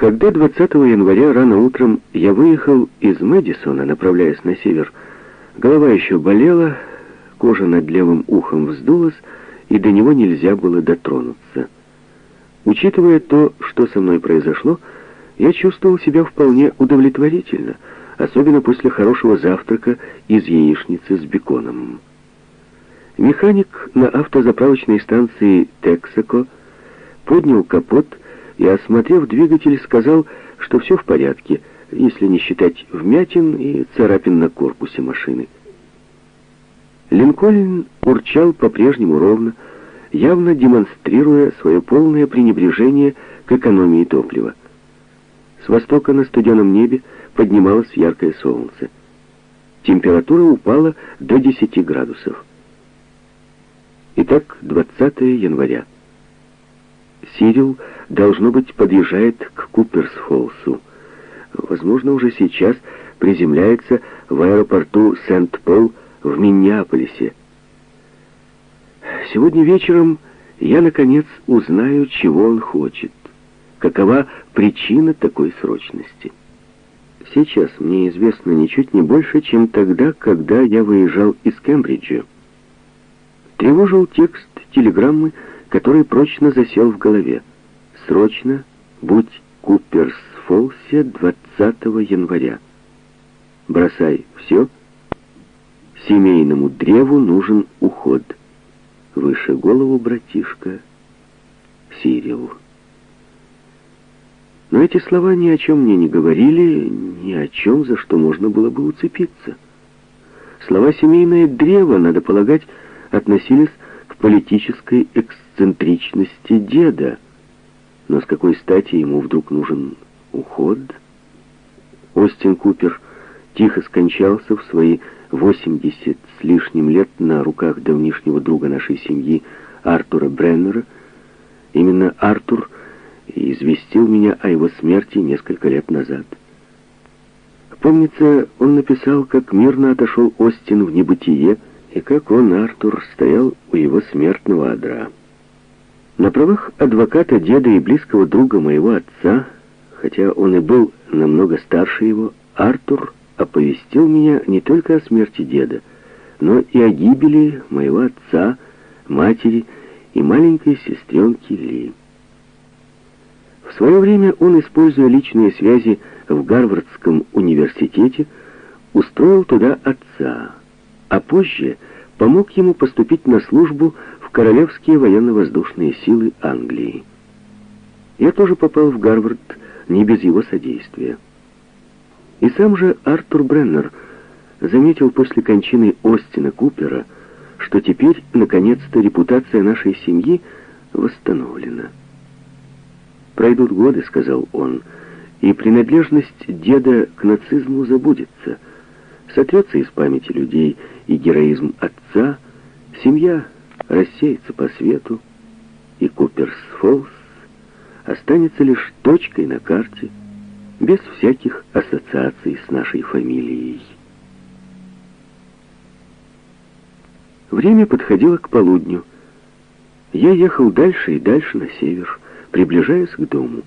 Когда 20 января рано утром я выехал из Мэдисона, направляясь на север, голова еще болела, кожа над левым ухом вздулась, и до него нельзя было дотронуться. Учитывая то, что со мной произошло, я чувствовал себя вполне удовлетворительно, особенно после хорошего завтрака из яичницы с беконом. Механик на автозаправочной станции «Тексако» поднял капот и, осмотрев двигатель, сказал, что все в порядке, если не считать вмятин и царапин на корпусе машины. Линкольн урчал по-прежнему ровно, явно демонстрируя свое полное пренебрежение к экономии топлива. С востока на студеном небе поднималось яркое солнце. Температура упала до 10 градусов. Итак, 20 января. Сирил, должно быть, подъезжает к Куперсфолсу. Возможно, уже сейчас приземляется в аэропорту Сент-Пол в Миннеаполисе. Сегодня вечером я, наконец, узнаю, чего он хочет. Какова причина такой срочности. Сейчас мне известно ничуть не больше, чем тогда, когда я выезжал из Кембриджа. Тревожил текст телеграммы, который прочно засел в голове. Срочно будь Куперсфолсе 20 января. Бросай все. Семейному древу нужен уход. Выше голову, братишка, Сирил. Но эти слова ни о чем мне не говорили, ни о чем, за что можно было бы уцепиться. Слова «семейное древо», надо полагать, относились к политической эксцентричности деда. Но с какой стати ему вдруг нужен уход? Остин Купер тихо скончался в свои 80 с лишним лет на руках давнишнего друга нашей семьи Артура Бреннера. Именно Артур известил меня о его смерти несколько лет назад. Помнится, он написал, как мирно отошел Остин в небытие, и как он, Артур, стоял у его смертного одра. На правах адвоката деда и близкого друга моего отца, хотя он и был намного старше его, Артур оповестил меня не только о смерти деда, но и о гибели моего отца, матери и маленькой сестренки Ли. В свое время он, используя личные связи в Гарвардском университете, устроил туда отца а позже помог ему поступить на службу Королевские военно-воздушные силы Англии. Я тоже попал в Гарвард не без его содействия. И сам же Артур Бреннер заметил после кончины Остина Купера, что теперь, наконец-то, репутация нашей семьи восстановлена. «Пройдут годы», — сказал он, — «и принадлежность деда к нацизму забудется» сотрется из памяти людей и героизм отца, семья рассеется по свету, и Куперс-Фоллс останется лишь точкой на карте, без всяких ассоциаций с нашей фамилией. Время подходило к полудню. Я ехал дальше и дальше на север, приближаясь к дому.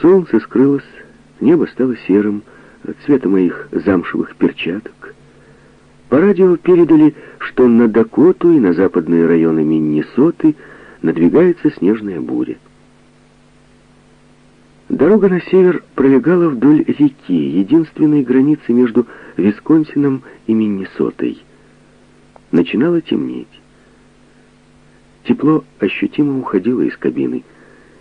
Солнце скрылось, небо стало серым, цвета моих замшевых перчаток. По радио передали, что на Дакоту и на западные районы Миннесоты надвигается снежная буря. Дорога на север пролегала вдоль реки, единственной границы между Висконсином и Миннесотой. Начинало темнеть. Тепло ощутимо уходило из кабины,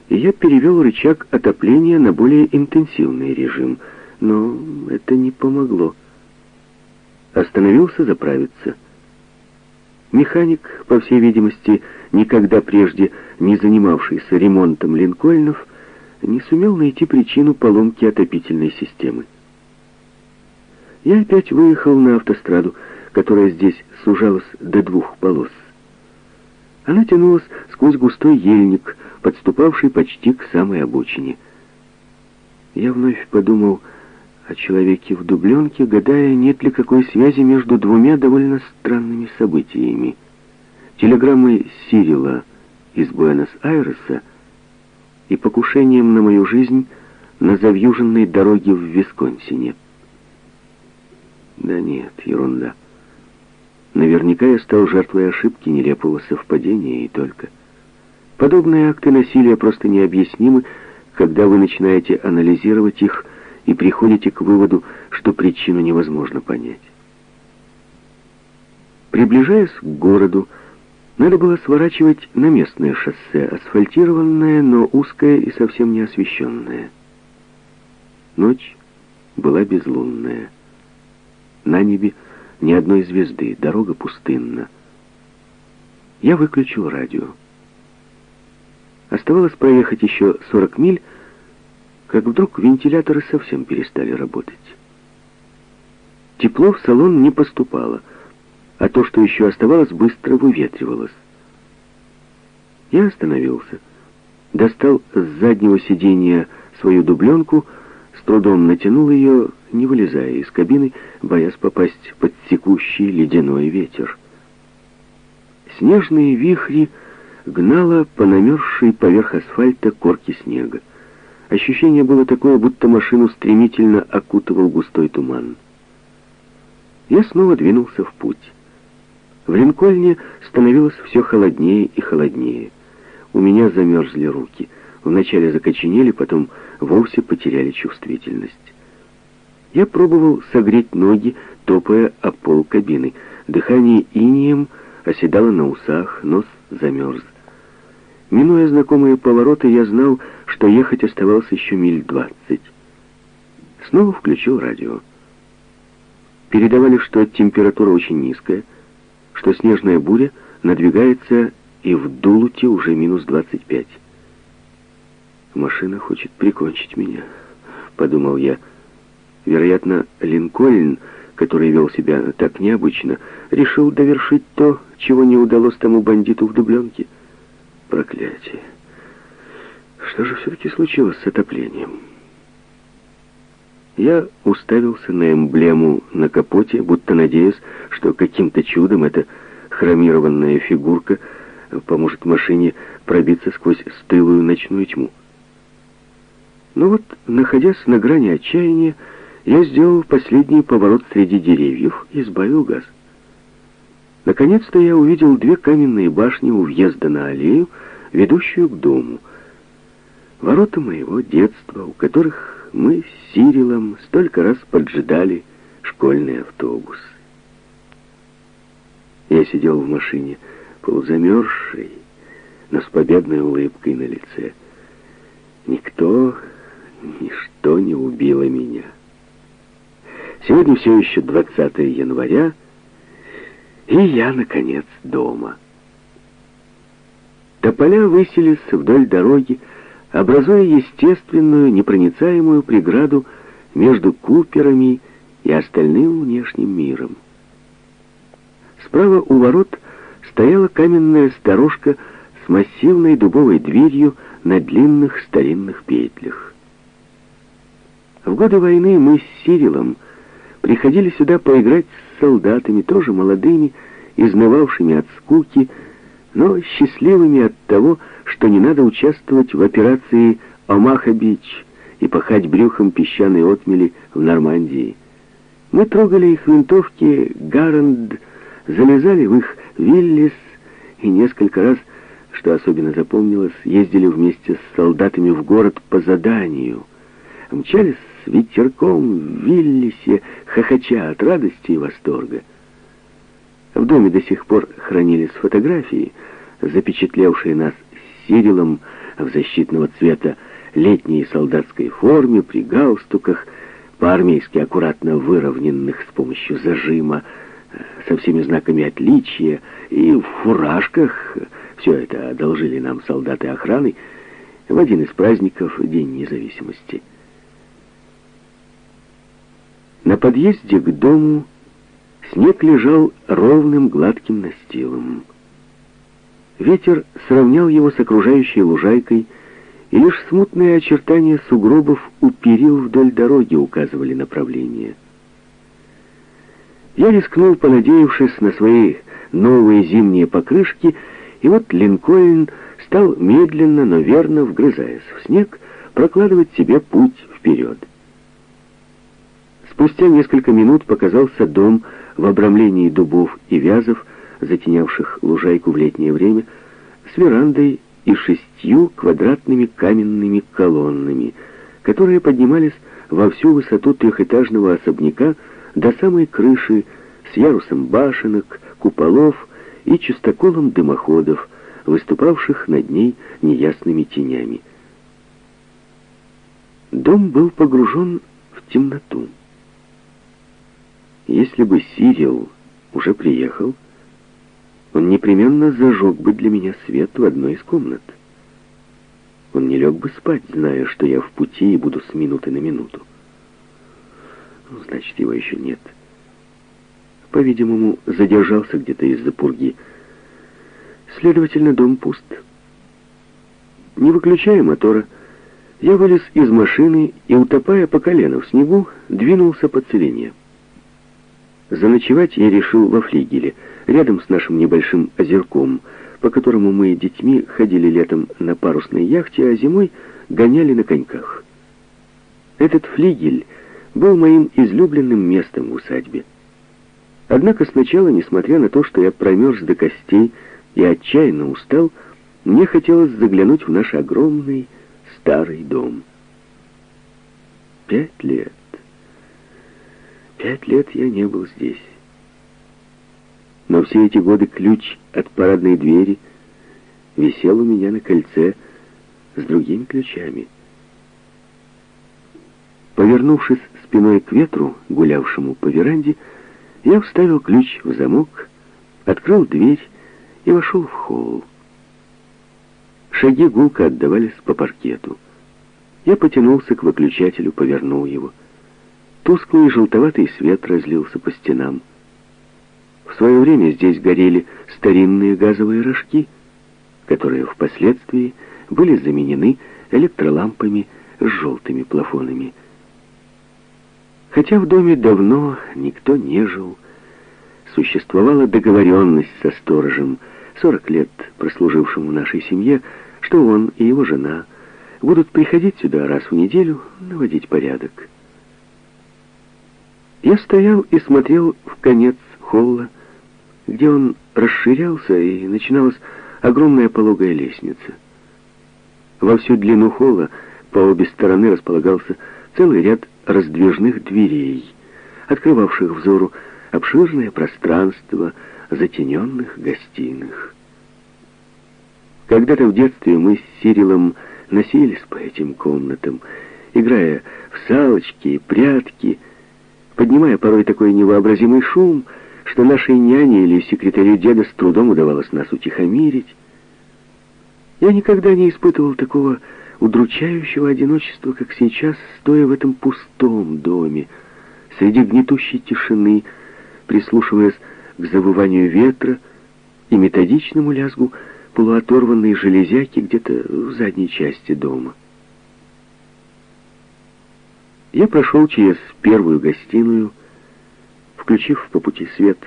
и я перевел рычаг отопления на более интенсивный режим — но это не помогло. Остановился заправиться. Механик, по всей видимости, никогда прежде не занимавшийся ремонтом линкольнов, не сумел найти причину поломки отопительной системы. Я опять выехал на автостраду, которая здесь сужалась до двух полос. Она тянулась сквозь густой ельник, подступавший почти к самой обочине. Я вновь подумал о человеке в дубленке, гадая, нет ли какой связи между двумя довольно странными событиями. Телеграммой Сирила из Буэнос-Айреса и покушением на мою жизнь на завьюженной дороге в Висконсине. Да нет, ерунда. Наверняка я стал жертвой ошибки, нелепого совпадения и только. Подобные акты насилия просто необъяснимы, когда вы начинаете анализировать их и приходите к выводу, что причину невозможно понять. Приближаясь к городу, надо было сворачивать на местное шоссе, асфальтированное, но узкое и совсем не освещенное. Ночь была безлунная. На небе ни одной звезды, дорога пустынна. Я выключил радио. Оставалось проехать еще 40 миль, как вдруг вентиляторы совсем перестали работать. Тепло в салон не поступало — а то, что еще оставалось, быстро выветривалось. Я остановился, достал с заднего сиденья свою дубленку, с трудом натянул ее, не вылезая из кабины, боясь попасть под секущий ледяной ветер. Снежные вихри гнало по намерзшей поверх асфальта корки снега. Ощущение было такое, будто машину стремительно окутывал густой туман. Я снова двинулся в путь. В Линкольне становилось все холоднее и холоднее. У меня замерзли руки. Вначале закоченели, потом вовсе потеряли чувствительность. Я пробовал согреть ноги, топая о пол кабины. Дыхание инием оседало на усах, нос замерз. Минуя знакомые повороты, я знал, что ехать оставалось еще миль двадцать. Снова включил радио. Передавали, что температура очень низкая — что снежная буря надвигается и в Дулуте уже минус 25. «Машина хочет прикончить меня», — подумал я. Вероятно, Линкольн, который вел себя так необычно, решил довершить то, чего не удалось тому бандиту в дубленке. Проклятие. Что же все-таки случилось с отоплением? Я уставился на эмблему на капоте, будто надеясь, что каким-то чудом эта хромированная фигурка поможет машине пробиться сквозь стылую ночную тьму. Но вот, находясь на грани отчаяния, я сделал последний поворот среди деревьев и сбавил газ. Наконец-то я увидел две каменные башни у въезда на аллею, ведущую к дому. Ворота моего детства, у которых мы с Сирилом столько раз поджидали школьный автобус. Я сидел в машине, полузамерзший, но с победной улыбкой на лице. Никто, ничто не убило меня. Сегодня все еще 20 января, и я, наконец, дома. Тополя высились вдоль дороги, образуя естественную, непроницаемую преграду между Куперами и остальным внешним миром. Справа у ворот стояла каменная сторожка с массивной дубовой дверью на длинных старинных петлях. В годы войны мы с Сирилом приходили сюда поиграть с солдатами, тоже молодыми, изнывавшими от скуки, но счастливыми от того, что не надо участвовать в операции «Омаха-Бич» и пахать брюхом песчаной отмели в Нормандии. Мы трогали их винтовки «Гаранд», залезали в их «Виллис» и несколько раз, что особенно запомнилось, ездили вместе с солдатами в город по заданию. Мчались с ветерком в Виллисе, хохоча от радости и восторга. В доме до сих пор хранились фотографии, запечатлевшие нас Сирилом в защитного цвета летней солдатской форме, при галстуках, по-армейски аккуратно выровненных с помощью зажима, со всеми знаками отличия, и в фуражках. Все это одолжили нам солдаты охраны в один из праздников День независимости. На подъезде к дому снег лежал ровным гладким настилом. Ветер сравнял его с окружающей лужайкой, и лишь смутные очертания сугробов у перил вдоль дороги указывали направление. Я рискнул, понадеявшись на свои новые зимние покрышки, и вот Линкольн стал медленно, но верно, вгрызаясь в снег, прокладывать себе путь вперед. Спустя несколько минут показался дом в обрамлении дубов и вязов, затенявших лужайку в летнее время, с верандой и шестью квадратными каменными колоннами, которые поднимались во всю высоту трехэтажного особняка до самой крыши с ярусом башенок, куполов и чистоколом дымоходов, выступавших над ней неясными тенями. Дом был погружен в темноту. Если бы Сирил уже приехал, он непременно зажег бы для меня свет в одной из комнат. Он не лег бы спать, зная, что я в пути и буду с минуты на минуту. Ну, значит, его еще нет. По-видимому, задержался где-то из-за пурги. Следовательно, дом пуст. Не выключая мотора, я вылез из машины и, утопая по колено в снегу, двинулся по целине. Заночевать я решил во флигеле, рядом с нашим небольшим озерком, по которому мы детьми ходили летом на парусной яхте, а зимой гоняли на коньках. Этот флигель был моим излюбленным местом в усадьбе. Однако сначала, несмотря на то, что я промерз до костей и отчаянно устал, мне хотелось заглянуть в наш огромный старый дом. Пять лет. Пять лет я не был здесь. Но все эти годы ключ от парадной двери висел у меня на кольце с другими ключами. Повернувшись спиной к ветру, гулявшему по веранде, я вставил ключ в замок, открыл дверь и вошел в холл. Шаги гулко отдавались по паркету. Я потянулся к выключателю, повернул его — Тусклый желтоватый свет разлился по стенам. В свое время здесь горели старинные газовые рожки, которые впоследствии были заменены электролампами с желтыми плафонами. Хотя в доме давно никто не жил, существовала договоренность со сторожем, 40 лет прослужившим в нашей семье, что он и его жена будут приходить сюда раз в неделю наводить порядок. Я стоял и смотрел в конец холла, где он расширялся, и начиналась огромная пологая лестница. Во всю длину холла по обе стороны располагался целый ряд раздвижных дверей, открывавших взору обширное пространство затененных гостиных. Когда-то в детстве мы с Сирилом носились по этим комнатам, играя в салочки и прятки, поднимая порой такой невообразимый шум, что нашей няне или секретарю деда с трудом удавалось нас утихомирить. Я никогда не испытывал такого удручающего одиночества, как сейчас, стоя в этом пустом доме, среди гнетущей тишины, прислушиваясь к завыванию ветра и методичному лязгу полуоторванной железяки где-то в задней части дома. Я прошел через первую гостиную, включив по пути свет,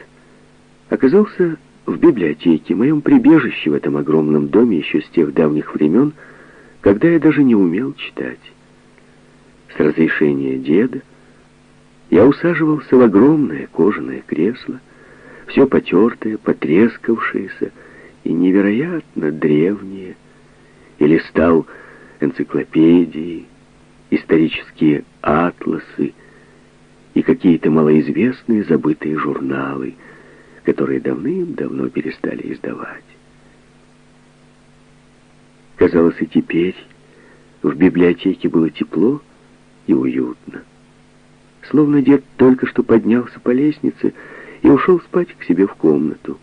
оказался в библиотеке, моем прибежище в этом огромном доме еще с тех давних времен, когда я даже не умел читать. С разрешения деда я усаживался в огромное кожаное кресло, все потертое, потрескавшееся и невероятно древнее, и листал энциклопедии, исторические атласы и какие-то малоизвестные забытые журналы, которые давным-давно перестали издавать. Казалось, и теперь в библиотеке было тепло и уютно. Словно дед только что поднялся по лестнице и ушел спать к себе в комнату.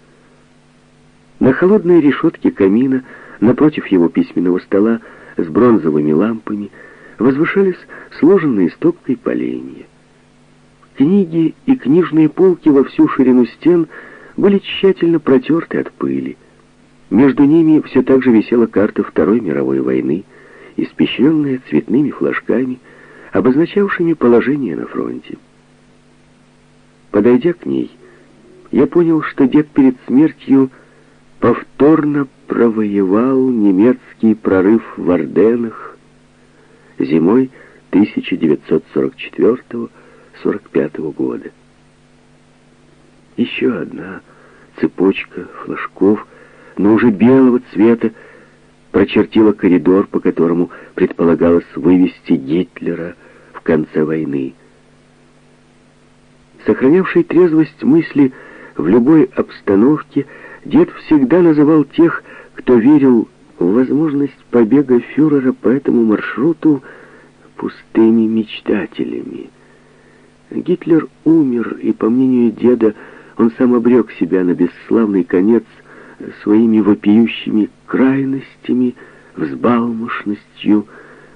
На холодной решетке камина, напротив его письменного стола, с бронзовыми лампами, возвышались сложенные стопкой поленья. Книги и книжные полки во всю ширину стен были тщательно протерты от пыли. Между ними все так же висела карта Второй мировой войны, испещренная цветными флажками, обозначавшими положение на фронте. Подойдя к ней, я понял, что дед перед смертью повторно провоевал немецкий прорыв в Орденах, зимой 1944-45 года. Еще одна цепочка флажков, но уже белого цвета, прочертила коридор, по которому предполагалось вывести Гитлера в конце войны. Сохранявший трезвость мысли в любой обстановке, дед всегда называл тех, кто верил в возможность побега фюрера по этому маршруту пустыми мечтателями. Гитлер умер, и, по мнению деда, он сам обрек себя на бесславный конец своими вопиющими крайностями, взбалмошностью,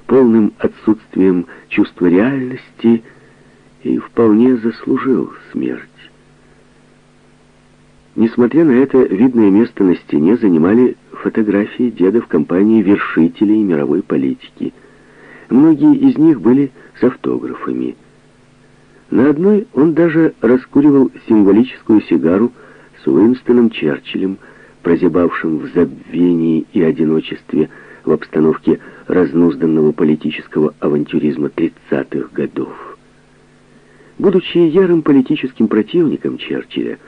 полным отсутствием чувства реальности и вполне заслужил смерть. Несмотря на это, видное место на стене занимали фотографии деда в компании вершителей мировой политики. Многие из них были с автографами. На одной он даже раскуривал символическую сигару с Уинстоном Черчиллем, прозябавшим в забвении и одиночестве в обстановке разнузданного политического авантюризма 30-х годов. Будучи ярым политическим противником Черчилля,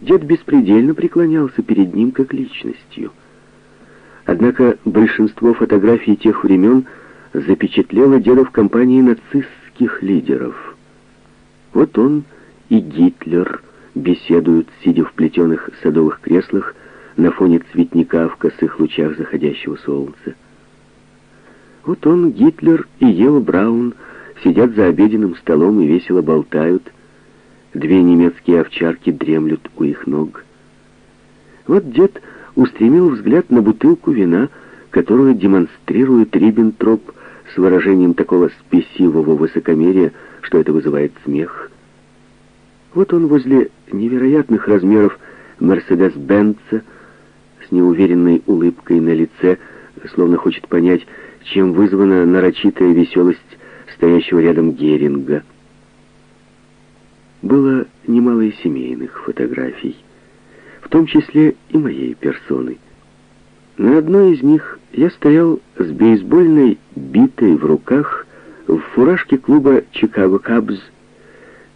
дед беспредельно преклонялся перед ним как личностью. Однако большинство фотографий тех времен запечатлело деда в компании нацистских лидеров. Вот он и Гитлер беседуют, сидя в плетеных садовых креслах на фоне цветника в косых лучах заходящего солнца. Вот он, Гитлер и Ева Браун сидят за обеденным столом и весело болтают, Две немецкие овчарки дремлют у их ног. Вот дед устремил взгляд на бутылку вина, которую демонстрирует Риббентроп с выражением такого спесивого высокомерия, что это вызывает смех. Вот он возле невероятных размеров Мерседес-Бенца с неуверенной улыбкой на лице, словно хочет понять, чем вызвана нарочитая веселость стоящего рядом Геринга. Было немало и семейных фотографий, в том числе и моей персоны. На одной из них я стоял с бейсбольной битой в руках в фуражке клуба «Чикаго Кабз»,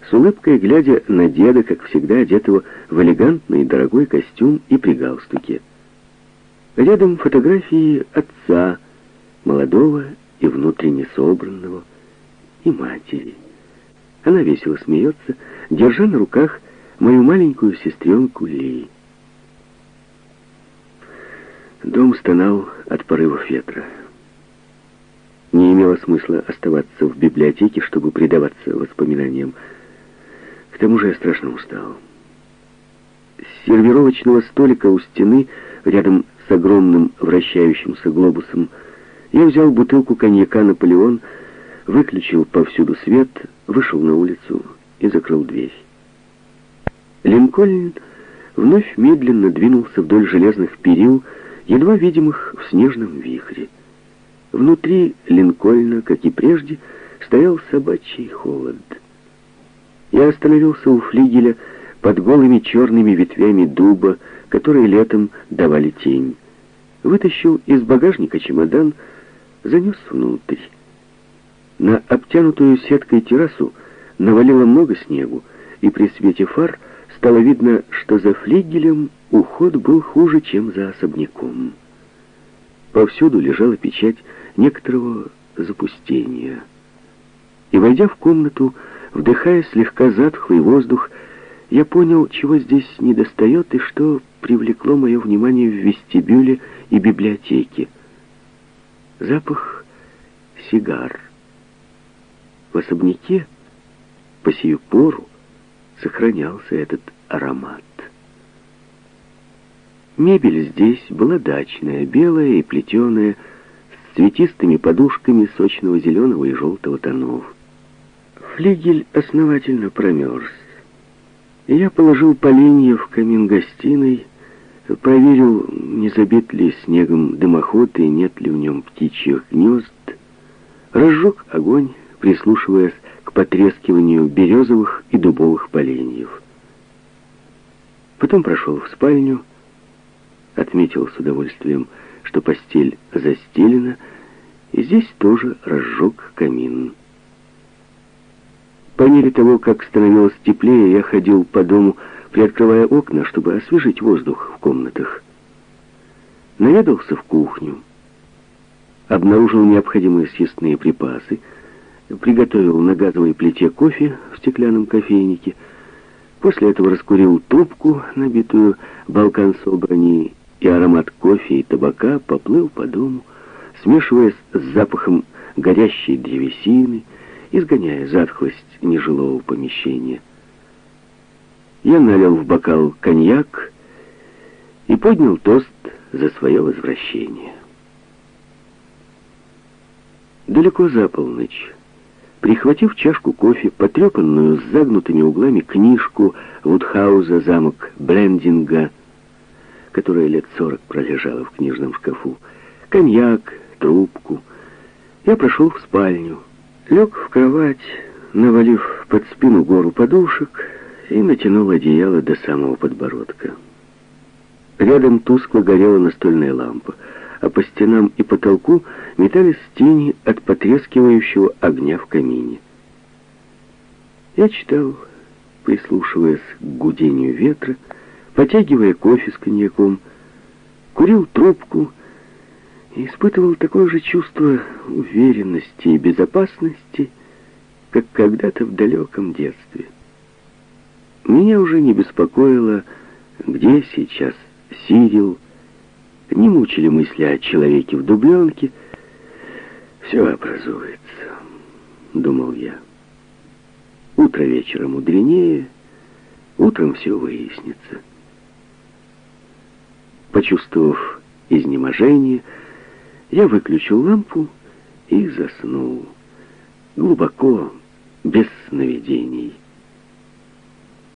с улыбкой глядя на деда, как всегда одетого в элегантный дорогой костюм и при галстуке. Рядом фотографии отца, молодого и внутренне собранного, и матери. Она весело смеется, держа на руках мою маленькую сестренку Ли. Дом стонал от порывов ветра. Имело смысла оставаться в библиотеке, чтобы предаваться воспоминаниям. К тому же я страшно устал. С сервировочного столика у стены, рядом с огромным вращающимся глобусом, я взял бутылку коньяка «Наполеон», выключил повсюду свет, вышел на улицу и закрыл дверь. Линкольн вновь медленно двинулся вдоль железных перил, едва видимых в снежном вихре. Внутри Линкольна, как и прежде, стоял собачий холод. Я остановился у флигеля под голыми черными ветвями дуба, которые летом давали тень. Вытащил из багажника чемодан, занес внутрь. На обтянутую сеткой террасу навалило много снегу, и при свете фар стало видно, что за флигелем уход был хуже, чем за особняком. Повсюду лежала печать некоторого запустения. И, войдя в комнату, вдыхая слегка затхлый воздух, я понял, чего здесь недостает и что привлекло мое внимание в вестибюле и библиотеке. Запах сигар. В особняке по сию пору сохранялся этот аромат. Мебель здесь была дачная, белая и плетеная, цветистыми подушками сочного зеленого и желтого тонов. Флигель основательно промерз. Я положил поленья в камин гостиной, проверил, не забит ли снегом дымоход и нет ли в нем птичьих гнезд, разжег огонь, прислушиваясь к потрескиванию березовых и дубовых поленьев. Потом прошел в спальню, отметил с удовольствием, что постель застелена, и здесь тоже разжег камин. По мере того, как становилось теплее, я ходил по дому, приоткрывая окна, чтобы освежить воздух в комнатах. Наведался в кухню, обнаружил необходимые съестные припасы, приготовил на газовой плите кофе в стеклянном кофейнике, после этого раскурил трубку, набитую балкан собрани, и аромат кофе и табака поплыл по дому, смешиваясь с запахом горящей древесины, изгоняя затхлость нежилого помещения. Я налил в бокал коньяк и поднял тост за свое возвращение. Далеко за полночь, прихватив чашку кофе, потрепанную с загнутыми углами книжку Вудхауза «Замок Брендинга», которая лет сорок пролежала в книжном шкафу, коньяк, трубку, я прошел в спальню, лег в кровать, навалив под спину гору подушек и натянул одеяло до самого подбородка. Рядом тускло горела настольная лампа, а по стенам и потолку метались тени от потрескивающего огня в камине. Я читал, прислушиваясь к гудению ветра, потягивая кофе с коньяком, курил трубку и испытывал такое же чувство уверенности и безопасности, как когда-то в далеком детстве. Меня уже не беспокоило, где сейчас Сирил, не мучили мысли о человеке в дубленке. Все образуется, думал я. Утро вечера мудренее, утром все выяснится. Почувствовав изнеможение, я выключил лампу и заснул. Глубоко, без сновидений.